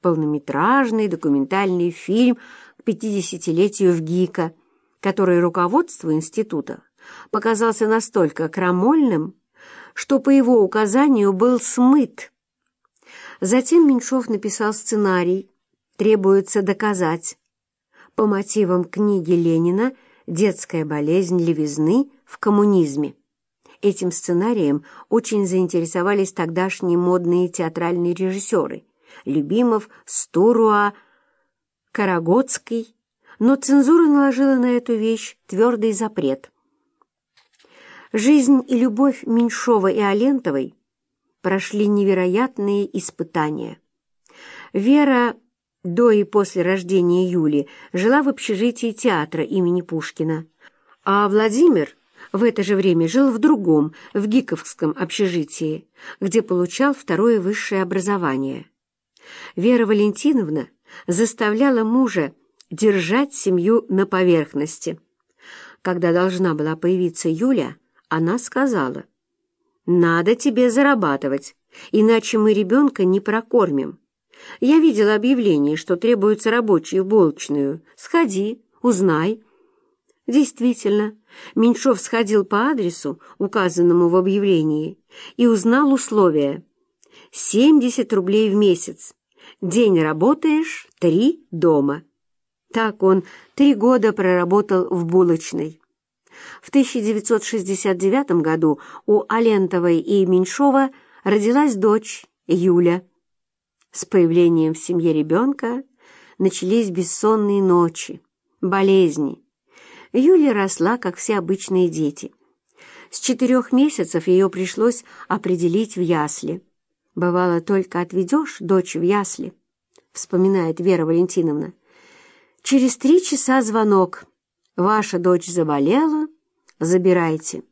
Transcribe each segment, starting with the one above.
полнометражный документальный фильм к 50-летию в ГИКа, который руководство института показался настолько крамольным, что по его указанию был смыт. Затем Меньшов написал сценарий «Требуется доказать» по мотивам книги Ленина «Детская болезнь левизны в коммунизме». Этим сценарием очень заинтересовались тогдашние модные театральные режиссеры Любимов, Стуруа, Карагодский, но цензура наложила на эту вещь твердый запрет. Жизнь и любовь Меньшова и Алентовой прошли невероятные испытания. Вера до и после рождения Юли жила в общежитии театра имени Пушкина, а Владимир в это же время жил в другом, в Гиковском общежитии, где получал второе высшее образование. Вера Валентиновна заставляла мужа держать семью на поверхности. Когда должна была появиться Юля, она сказала, «Надо тебе зарабатывать, иначе мы ребенка не прокормим. Я видела объявление, что требуются рабочие в булочную. Сходи, узнай». Действительно, Меньшов сходил по адресу, указанному в объявлении, и узнал условия. 70 рублей в месяц. День работаешь, три дома. Так он три года проработал в булочной. В 1969 году у Алентовой и Меньшова родилась дочь Юля. С появлением в семье ребенка начались бессонные ночи, болезни. Юля росла, как все обычные дети. С четырех месяцев ее пришлось определить в ясли. Бывало, только отведешь дочь в ясли, вспоминает Вера Валентиновна. Через три часа звонок. Ваша дочь заболела, забирайте.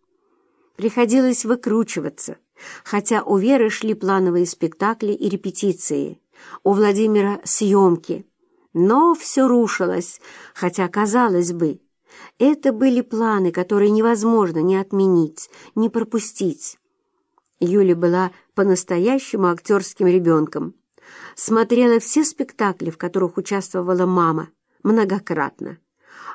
Приходилось выкручиваться, хотя у Веры шли плановые спектакли и репетиции, у Владимира съемки. Но все рушилось, хотя, казалось бы, это были планы, которые невозможно ни отменить, ни пропустить. Юля была по-настоящему актерским ребенком. Смотрела все спектакли, в которых участвовала мама, многократно.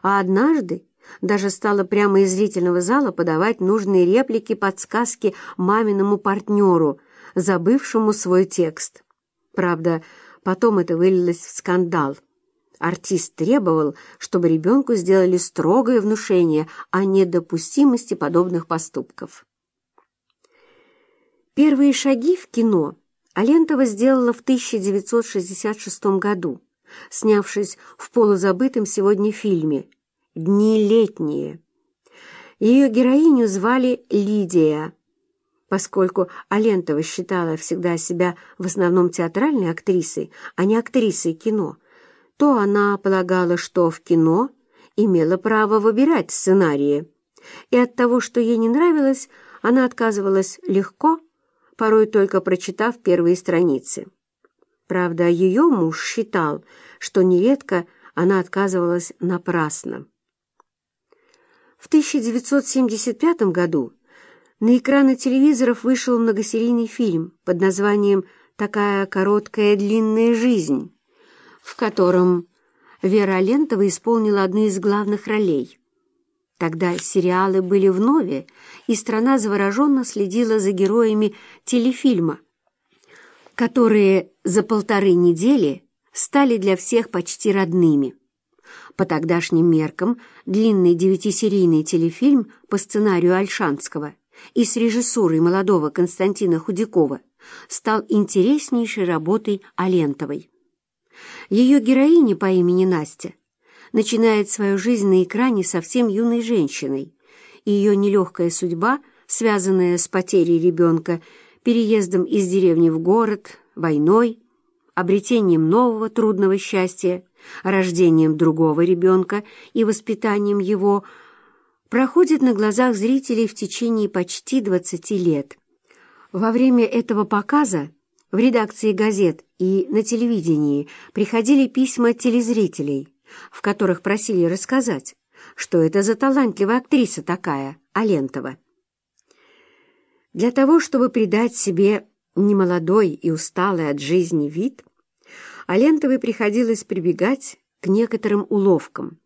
А однажды даже стала прямо из зрительного зала подавать нужные реплики, подсказки маминому партнеру, забывшему свой текст. Правда, потом это вылилось в скандал. Артист требовал, чтобы ребенку сделали строгое внушение о недопустимости подобных поступков. Первые шаги в кино Алентова сделала в 1966 году, снявшись в полузабытом сегодня фильме «Дни летние». Ее героиню звали Лидия. Поскольку Алентова считала всегда себя в основном театральной актрисой, а не актрисой кино, то она полагала, что в кино имела право выбирать сценарии, и от того, что ей не нравилось, она отказывалась легко, порой только прочитав первые страницы. Правда, ее муж считал, что нередко она отказывалась напрасно. В 1975 году на экраны телевизоров вышел многосерийный фильм под названием «Такая короткая длинная жизнь», в котором Вера Алентова исполнила одну из главных ролей. Тогда сериалы были в нове, и страна завороженно следила за героями телефильма, которые за полторы недели стали для всех почти родными. По тогдашним меркам длинный девятисерийный телефильм по сценарию Альшанского и с режиссурой молодого Константина Худякова стал интереснейшей работой Алентовой. Ее героиня по имени Настя начинает свою жизнь на экране совсем юной женщиной, и ее нелегкая судьба, связанная с потерей ребенка, переездом из деревни в город, войной, обретением нового трудного счастья, рождением другого ребенка и воспитанием его, проходит на глазах зрителей в течение почти 20 лет. Во время этого показа в редакции газет и на телевидении приходили письма телезрителей, в которых просили рассказать, что это за талантливая актриса такая, Алентова. Для того, чтобы придать себе немолодой и усталый от жизни вид, а Лентовой приходилось прибегать к некоторым уловкам.